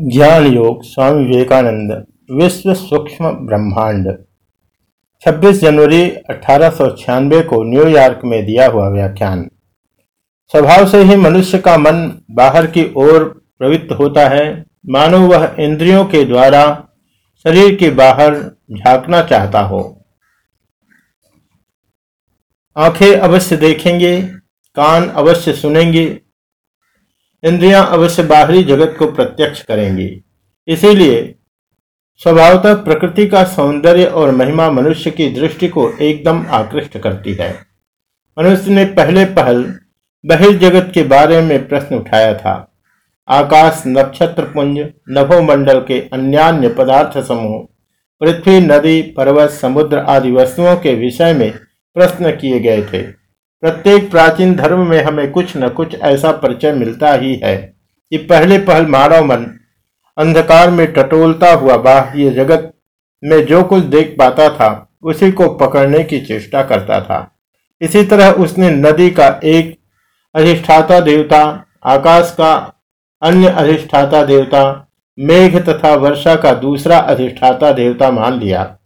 ज्ञान योग स्वामी विवेकानंद, विश्व सूक्ष्म ब्रह्मांड। 26 जनवरी अठारह सौ छियानबे को न्यूयॉर्क में दिया हुआ व्याख्यान। स्वभाव से ही मनुष्य का मन बाहर की ओर प्रवृत्त होता है। मानो वह इंद्रियों के द्वारा शरीर के बाहर झांकना चाहता हो। आँखें अवश्य देखेंगे, कान अवश्य सुनेंगे इंद्रियाँ अवश्य बाहरी जगत को प्रत्यक्ष करेंगी। इसीलिए स्वभावतः प्रकृति का सौंदर्य और महिमा मनुष्य की दृष्टि को एकदम आकृष्ट करती है। मनुष्य ने पहले पहल बहिर्जगत के बारे में प्रश्न उठाया था। आकाश, नक्षत्र, पुंज, नभोमंडल के अन्यान्य पदार्थ समूह, पृथ्वी, नदी, पर्वत, समुद्र आदि वस्तुओं के विषय में प्रश्न किए गए थे। प्रत्येक प्राचीन धर्म में हमें कुछ न कुछ ऐसा परिचय मिलता ही है कि पहले पहल मानव मन, अंधकार में टटोलता हुआ बाह्य जगत में जो कुछ देख पाता था, उसी को पकड़ने की चेष्टा करता था। इसी तरह उसने नदी का एक अधिष्ठाता देवता, आकाश का अन्य अधिष्ठाता देवता, मेघ तथा वर्षा का दूसरा अधिष्ठाता देवता मान लिया,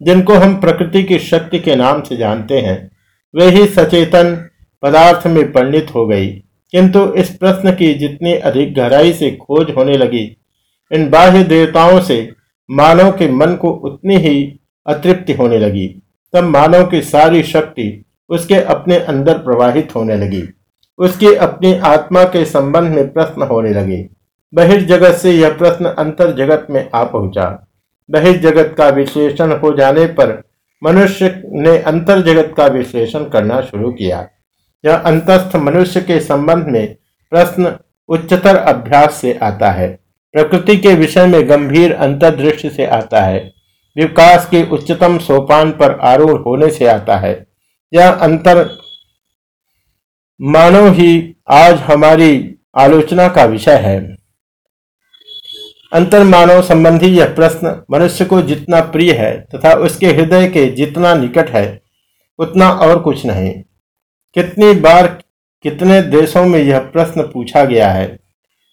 जिनको हम प्रकृति की शक्ति के नाम से जानते हैं। वे ही सचेतन पदार्थ में परिणित हो गई। किंतु इस प्रश्न की जितनी अधिक गहराई से खोज होने लगी, इन बाह्य देवताओं से मानव के मन को उतनी ही अतृप्ति होने लगी। तब मानव की सारी शक्ति उसके अपने अंदर प्रवाहित होने लगी। उसकी अपनी आत्मा के संबंध में प्रश्न होने लगे। बहिर्जगत से यह प्रश्न अंतर जगत में आ पहुँचा। बहिर्जगत का विश्लेषण हो जाने पर मनुष्य ने अंतर जगत का विश्लेषण करना शुरू किया। यह अंतस्थ मनुष्य के संबंध में प्रश्न उच्चतर अभ्यास से आता है। प्रकृति के विषय में गंभीर अंतर्दृष्टि से आता है। विकास के उच्चतम सोपान पर आरूढ़ होने से आता है। यह अंतर मानव ही आज हमारी आलोचना का विषय है। अंतर मानव संबंधी यह प्रश्न मनुष्य को जितना प्रिय है तथा उसके हृदय के जितना निकट है, उतना और कुछ नहीं। कितनी बार कितने देशों में यह प्रश्न पूछा गया है?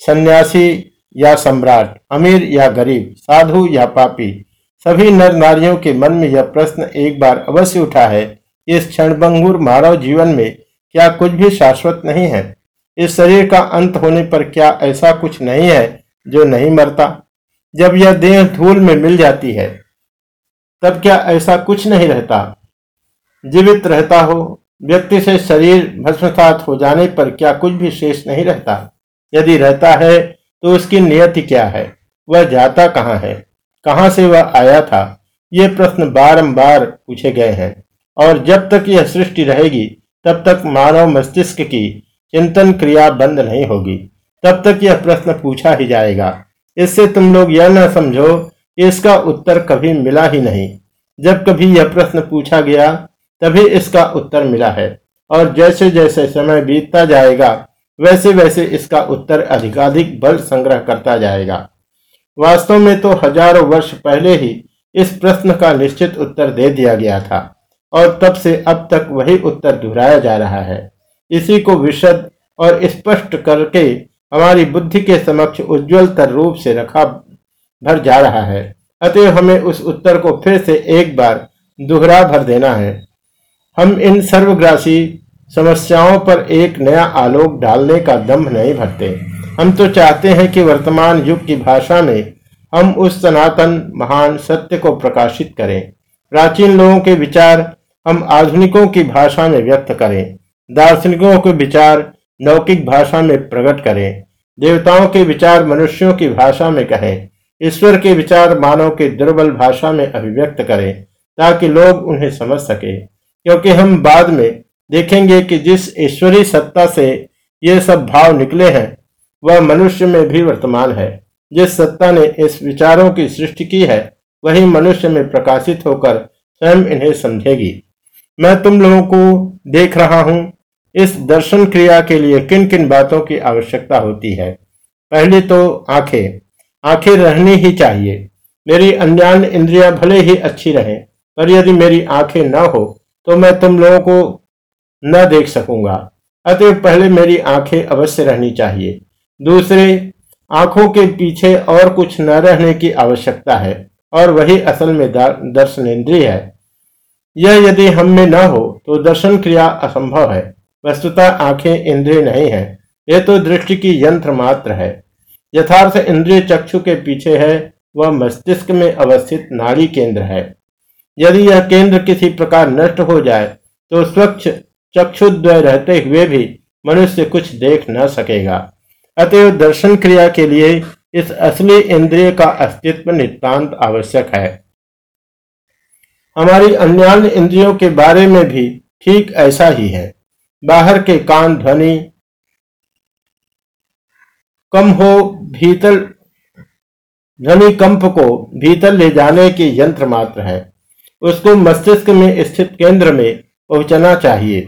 सन्यासी या सम्राट, अमीर या गरीब, साधु या पापी, सभी नर नारियों के मन में यह प्रश्न एक बार अवश्य उठा है, इस क्षणभंगुर मानव जीवन में क्या कुछ भी शाश्वत नहीं है? इस शरीर का अंत होने पर क्या ऐसा कुछ नहीं है? जो नहीं मरता, जब यह देह धूल में मिल जाती है, तब क्या ऐसा कुछ नहीं रहता? जीवित रहता हो, व्यक्ति से शरीर भस्मसात हो जाने पर क्या कुछ भी शेष नहीं रहता? यदि रहता है तो उसकी नियति क्या है? वह जाता कहाँ है? कहाँ से वह आया था? ये प्रश्न बारंबार पूछे गए हैं। और जब तक यह सृष्टि रहेगी, तब तक मानव मस्तिष्क की चिंतन क्रिया बंद नहीं होगी। तब तक यह प्रश्न पूछा ही जाएगा। इससे तुम लोग यह न समझो कि इसका उत्तर कभी मिला ही नहीं। जब कभी यह प्रश्न पूछा गया, तभी इसका उत्तर मिला है। और जैसे जैसे समय बीतता जाएगा, वैसे वैसे इसका उत्तर अधिकाधिक बल संग्रह करता जाएगा। वास्तव में तो हज़ारों वर्ष पहले ही इस प्रश्न का निश्चित उत्तर दे दिया गया था, और तब से अब तक वही उत्तर दोहराया जा रहा है। इसी को विशद और स्पष्ट करके हमारी बुद्धि के समक्ष उज्जवल तर रूप से रखा भर जा रहा है। अतः हमें उस उत्तर को फिर से एक बार दोहरा भर देना है। हम इन सर्वग्रासी समस्याओं पर एक नया आलोक डालने का दम्भ नहीं भरते। हम तो चाहते हैं कि वर्तमान युग की भाषा में हम उस सनातन महान सत्य को प्रकाशित करें। प्राचीन लोगों के विचार हम आधुनिकों की भाषा में व्यक्त करें। दार्शनिकों के विचार लौकिक भाषा में प्रकट करें। देवताओं के विचार मनुष्यों की भाषा में कहें। ईश्वर के विचार मानव के दुर्बल भाषा में अभिव्यक्त करें, ताकि लोग उन्हें समझ सके। क्योंकि हम बाद में देखेंगे कि जिस ईश्वरीय सत्ता से ये सब भाव निकले हैं, वह मनुष्य में भी वर्तमान है। जिस सत्ता ने इस विचारों की सृष्टि की है, वही मनुष्य में प्रकाशित होकर स्वयं इन्हें समझेगी। मैं तुम लोगों को देख रहा हूँ इस दर्शन क्रिया के लिए किन किन बातों की आवश्यकता होती है? पहले तो आँखें। आँखें रहनी ही चाहिए। मेरी अन्यान्य इंद्रियाँ भले ही अच्छी रहें, पर यदि मेरी आँखें न हो तो मैं तुम लोगों को न देख सकूँगा। अतः पहले मेरी आँखें अवश्य रहनी चाहिए। दूसरे, आँखों के पीछे और कुछ न रहने की आवश्यकता है, और वही असल में दर्शन इंद्रिय है। यह यदि हम में न हो तो दर्शन क्रिया असंभव है। वस्तुतः आँखें इंद्रिय नहीं है। यह तो दृष्टि की यंत्र मात्र है। यथार्थ इंद्रिय चक्षु के पीछे है, वह मस्तिष्क में अवस्थित नाड़ी केंद्र है। यदि यह केंद्र किसी प्रकार नष्ट हो जाए तो स्वच्छ चक्षुद्वय रहते हुए भी मनुष्य कुछ देख न सकेगा। अतएव दर्शन क्रिया के लिए इस असली इंद्रिय का अस्तित्व नितांत आवश्यक है। हमारी अन्य इंद्रियों के बारे में भी ठीक ऐसा ही है। बाहर के कान ध्वनि। कम हो भीतर ध्वनि कंप को भीतर ले जाने के यंत्र मात्र है। उसको मस्तिष्क में स्थित केंद्र में पहुँचना चाहिए।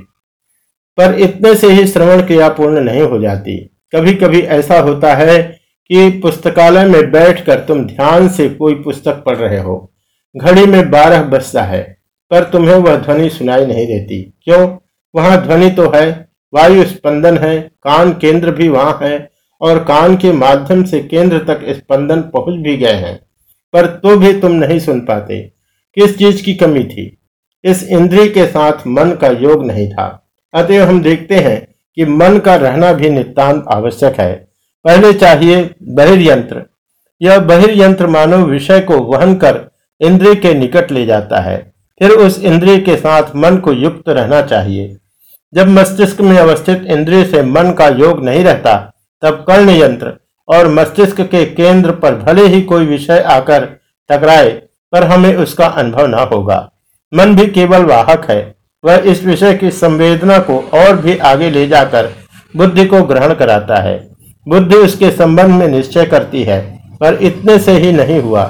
पर इतने से ही श्रवण क्रिया पूर्ण नहीं हो जाती। कभी कभी ऐसा होता है कि पुस्तकालय में बैठकर तुम ध्यान से कोई पुस्तक पढ़ रहे हो। घड़ी में बारह बजता है, पर तुम्हें वह ध्वनि सुनाई नहीं देती। क्यों? वहाँ ध्वनि तो है, वायु स्पंदन है, कान केंद्र भी वहाँ है और कान के माध्यम से केंद्र तक स्पंदन पहुँच भी गए हैं। पर तो भी तुम नहीं सुन पाते, किस चीज़ की कमी थी? इस इंद्रिय के साथ मन का योग नहीं था। अतएव हम देखते हैं कि मन का रहना भी नितांत आवश्यक है। पहले चाहिए बहिर्यंत्र यह बहिर्यंत्र मानव विषय को वहन कर इंद्रिय के निकट ले जाता है। फिर उस इंद्रिय के साथ मन को युक्त रहना चाहिए। जब मस्तिष्क में अवस्थित इंद्रिय से मन का योग नहीं रहता, तब कर्ण यंत्र और मस्तिष्क के केंद्र पर भले ही कोई विषय आकर टकराए, पर हमें उसका अनुभव न होगा। मन भी केवल वाहक है। वह इस विषय की संवेदना को और भी आगे ले जाकर बुद्धि को ग्रहण कराता है। बुद्धि उसके संबंध में निश्चय करती है, पर इतने से ही नहीं हुआ।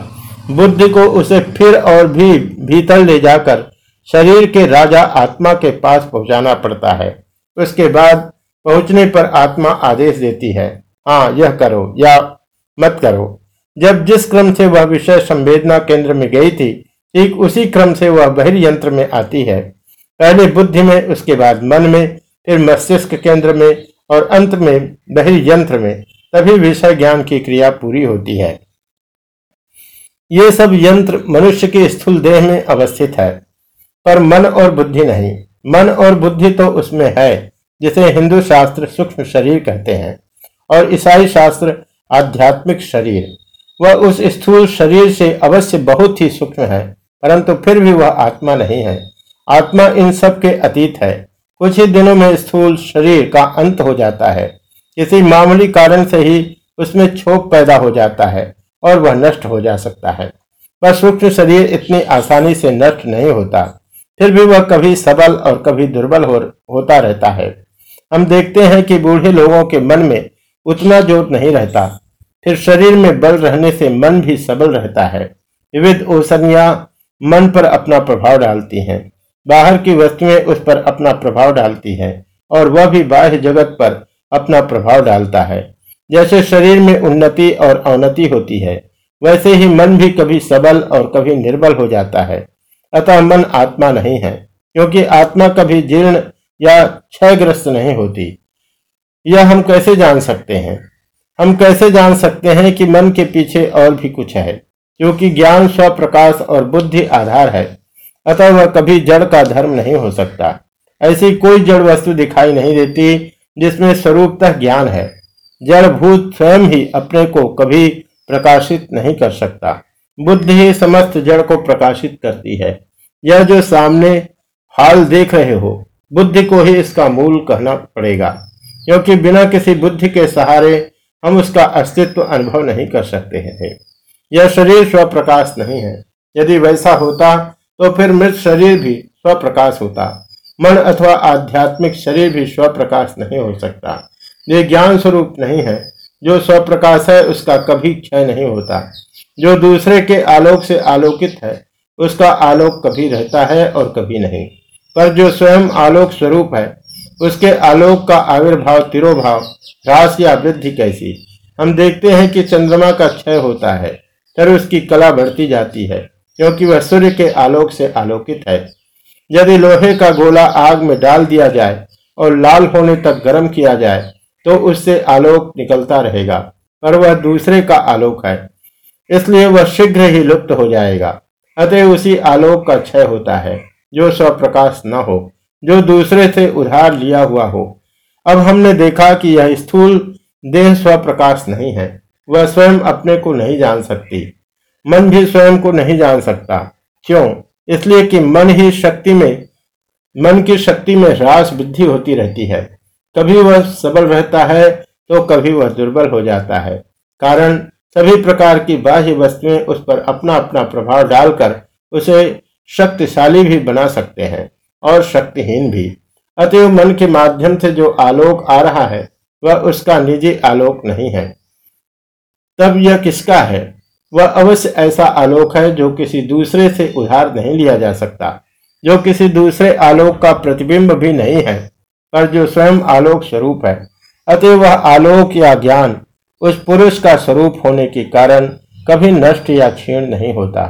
बुद्धि को उसे फिर और भी भीतर ले जाकर शरीर के राजा आत्मा के पास पहुंचाना पड़ता है। उसके बाद पहुँचने पर आत्मा आदेश देती है हाँ यह करो या मत करो। जब जिस क्रम से वह विषय संवेदना केंद्र में गई थी, ठीक उसी क्रम से वह बहिर्यंत्र में आती है। पहले बुद्धि में, उसके बाद मन में, फिर मस्तिष्क केंद्र में और अंत में बहिर्यंत्र में। तभी विषय ज्ञान की क्रिया पूरी होती है। ये सब यंत्र मनुष्य के स्थूल देह में अवस्थित है। पर मन और बुद्धि नहीं। मन और बुद्धि तो उसमें है, जिसे हिंदू शास्त्र सूक्ष्म शरीर कहते हैं, और ईसाई शास्त्र आध्यात्मिक शरीर। वह उस स्थूल शरीर से अवश्य बहुत ही सूक्ष्म है, परंतु फिर भी वह आत्मा नहीं है। आत्मा इन सब के अतीत है। कुछ ही दिनों में स्थूल शरीर का अंत हो जाता है। किसी मामूली कारण से ही उसमें छोप पैदा हो जाता है, और वह नष्ट हो जा सकता है। पर सूक्ष्म शरीर इतनी आसानी से नष्ट नहीं होता। फिर भी वह कभी सबल और कभी दुर्बल हो, होता रहता है। हम देखते हैं कि बूढ़े लोगों के मन में उतना ज़ोर नहीं रहता। फिर शरीर में बल रहने से मन भी सबल रहता है। विविध औसनिया मन पर अपना प्रभाव डालती हैं। बाहर की वस्तुएँ उस पर अपना प्रभाव डालती हैं और वह भी बाह्य जगत पर अपना प्रभाव डालता है। जैसे शरीर में उन्नति और अवनति होती है वैसे ही मन भी कभी सबल और कभी निर्बल हो जाता है। अतः मन आत्मा नहीं है, क्योंकि आत्मा कभी जीर्ण या क्षयग्रस्त नहीं होती। यह हम कैसे जान सकते हैं? हम कैसे जान सकते हैं कि मन के पीछे और भी कुछ है, क्योंकि ज्ञान स्वप्रकाश और बुद्धि आधार है। अतः वह कभी जड़ का धर्म नहीं हो सकता। ऐसी कोई जड़ वस्तु दिखाई नहीं देती, जिसमें स्वरूपतः ज्ञान है। जड़ भूत स्वयं ही अपने को कभी प्रकाशित नहीं कर सकता। बुद्धि समस्त जड़ को प्रकाशित करती है। यह जो सामने हाल देख रहे हो, बुद्धि को ही इसका मूल कहना पड़ेगा। क्योंकि बिना किसी बुद्धि के सहारे हम उसका अस्तित्व अनुभव नहीं कर सकते हैं। यह शरीर स्वप्रकाश नहीं है। यदि वैसा होता तो फिर मृत शरीर भी स्वप्रकाश होता। मन अथवा आध्यात्मिक शरीर भी स्वप्रकाश नहीं हो सकता। ये ज्ञान स्वरूप नहीं है। जो स्वप्रकाश है, उसका कभी क्षय नहीं होता। जो दूसरे के आलोक से आलोकित है उसका आलोक कभी रहता है और कभी नहीं। पर जो स्वयं आलोक स्वरूप है, उसके आलोक का आविर्भाव तिरोभाव ह्रास या वृद्धि कैसी? हम देखते हैं कि चंद्रमा का क्षय होता है फिर उसकी कला बढ़ती जाती है, क्योंकि वह सूर्य के आलोक से आलोकित है। यदि लोहे का गोला आग में डाल दिया जाए और लाल होने तक गर्म किया जाए तो उससे आलोक निकलता रहेगा, पर वह दूसरे का आलोक है, इसलिए वह शीघ्र ही लुप्त हो जाएगा। अतः उसी आलोक का क्षय होता है, जो स्वप्रकाश न हो, जो दूसरे से उधार लिया हुआ हो। अब हमने देखा कि यह स्थूल देह स्वप्रकाश नहीं है, वह स्वयं अपने को नहीं जान सकती। मन भी स्वयं को नहीं जान सकता। क्यों? इसलिए कि मन ही शक्ति में, मन की शक्ति में ह्रास वृद्धि होती रहती है। कभी वह सबल रहता है तो कभी वह दुर्बल हो जाता है। कारण सभी प्रकार की बाह्य वस्तुएँ उस पर अपना अपना प्रभाव डालकर उसे शक्तिशाली भी बना सकते हैं और शक्तिहीन भी। अतएव मन के माध्यम से जो आलोक आ रहा है, वह उसका निजी आलोक नहीं है। तब यह किसका है? वह अवश्य ऐसा आलोक है जो किसी दूसरे से उधार नहीं लिया जा सकता, जो किसी दूसरे आलोक का प्रतिबिंब भी नहीं है, पर जो स्वयं आलोक स्वरूप है। अतः वह आलोक या ज्ञान उस पुरुष का स्वरूप होने के कारण कभी नष्ट या क्षीण नहीं होता।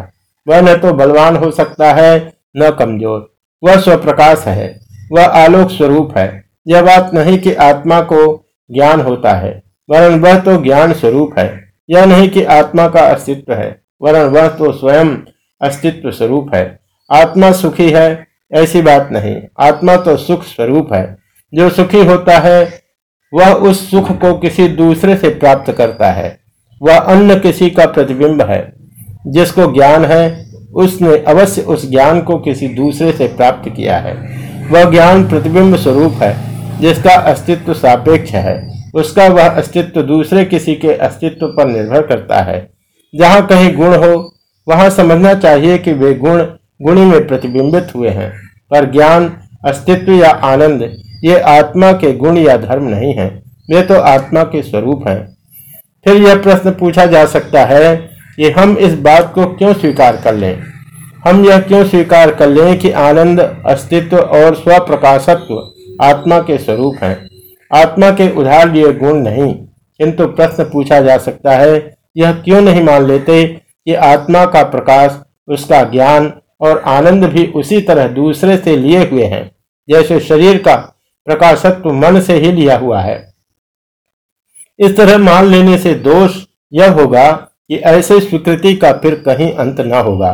वह न तो बलवान हो सकता है, न कमज़ोर। वह स्वप्रकाश है, वह आलोक स्वरूप है। यह बात नहीं कि आत्मा को ज्ञान होता है, वरन वह तो ज्ञान स्वरूप है। यह नहीं कि आत्मा का अस्तित्व है, वरन वह तो स्वयं अस्तित्व स्वरूप है। आत्मा सुखी है, ऐसी बात नहीं। आत्मा तो सुख स्वरूप है। जो सुखी होता है वह उस सुख को किसी दूसरे से प्राप्त करता है। वह अन्य किसी का प्रतिबिंब है। जिसको ज्ञान है, उसने अवश्य उस ज्ञान को किसी दूसरे से प्राप्त किया है। वह ज्ञान प्रतिबिंब स्वरूप है, जिसका अस्तित्व सापेक्ष है। उसका वह अस्तित्व दूसरे किसी के अस्तित्व पर निर्भर करता है। जहाँ कहीं गुण हो, वहाँ समझना चाहिए कि वे गुण, गुणी में प्रतिबिंबित हुए हैं। पर ज्ञान, अस्तित्व या आनंद ये आत्मा के गुण या धर्म नहीं है, वे तो आत्मा के स्वरूप हैं। फिर यह प्रश्न पूछा जा सकता है कि हम इस बात को क्यों स्वीकार कर लें? हम यह क्यों स्वीकार कर लें कि आनंद, अस्तित्व और स्वप्रकाशत्व आत्मा के स्वरूप हैं? आत्मा के उधार लिए गुण नहीं। किंतु प्रश्न पूछा जा सकता है, यह क्यों नहीं मान लेते कि आत्मा का प्रकाश, उसका ज्ञान और आनंद भी उसी तरह दूसरे से लिए हुए हैं? जैसे शरीर का प्रकाशत्व मन से ही लिया हुआ है। इस तरह मान लेने से दोष यह होगा कि ऐसे स्वीकृति का फिर कहीं अंत न होगा।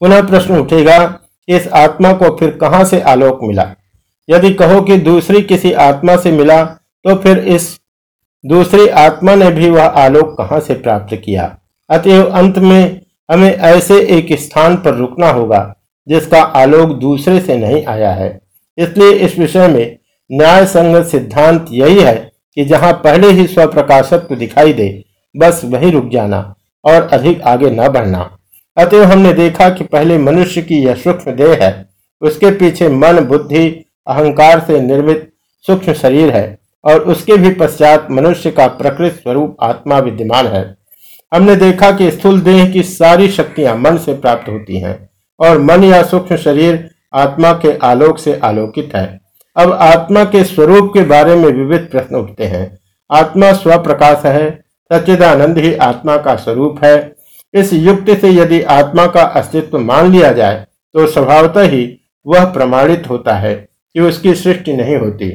पुनः प्रश्न उठेगा, इस आत्मा को फिर कहाँ से आलोक मिला? यदि कहो कि दूसरी किसी आत्मा से मिला तो फिर इस दूसरी आत्मा ने भी वह आलोक कहाँ से प्राप्त किया? अतएव अंत में हमें ऐसे एक स्थान पर रुकना होगा, जिसका आलोक दूसरे से नहीं आया है। इसलिए इस विषय में न्याय संगत सिद्धांत यही है कि जहाँ पहले ही स्वप्रकाशत्व दिखाई दे, बस वही रुक जाना और अधिक आगे न बढ़ना। अतएव हमने देखा कि पहले मनुष्य की यह सूक्ष्म देह है, उसके पीछे मन, बुद्धि, अहंकार से निर्मित सूक्ष्म शरीर है और उसके भी पश्चात मनुष्य का प्रकृत स्वरूप आत्मा विद्यमान है। हमने देखा कि स्थूल देह की सारी शक्तियाँ मन से प्राप्त होती हैं और मन या सूक्ष्म शरीर आत्मा के आलोक से आलोकित है। अब आत्मा के स्वरूप के बारे में विविध प्रश्न उठते हैं। आत्मा स्वप्रकाश है, सच्चिदानंद ही आत्मा का स्वरूप है। इस युक्ति से यदि आत्मा का अस्तित्व मान लिया जाए तो स्वभावतः ही वह प्रमाणित होता है कि उसकी सृष्टि नहीं होती।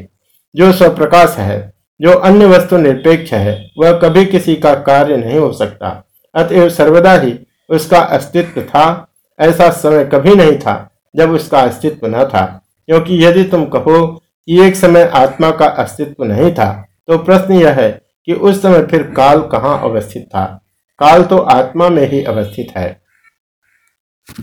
जो स्वप्रकाश है, जो अन्य वस्तु निरपेक्ष है, वह कभी किसी का कार्य नहीं हो सकता। अतएव सर्वदा ही उसका अस्तित्व था, ऐसा समय कभी नहीं था जब उसका अस्तित्व न था। क्योंकि यदि तुम कहो कि एक समय आत्मा का अस्तित्व नहीं था तो प्रश्न यह है कि उस समय फिर काल कहाँ अवस्थित था? काल तो आत्मा में ही अवस्थित है।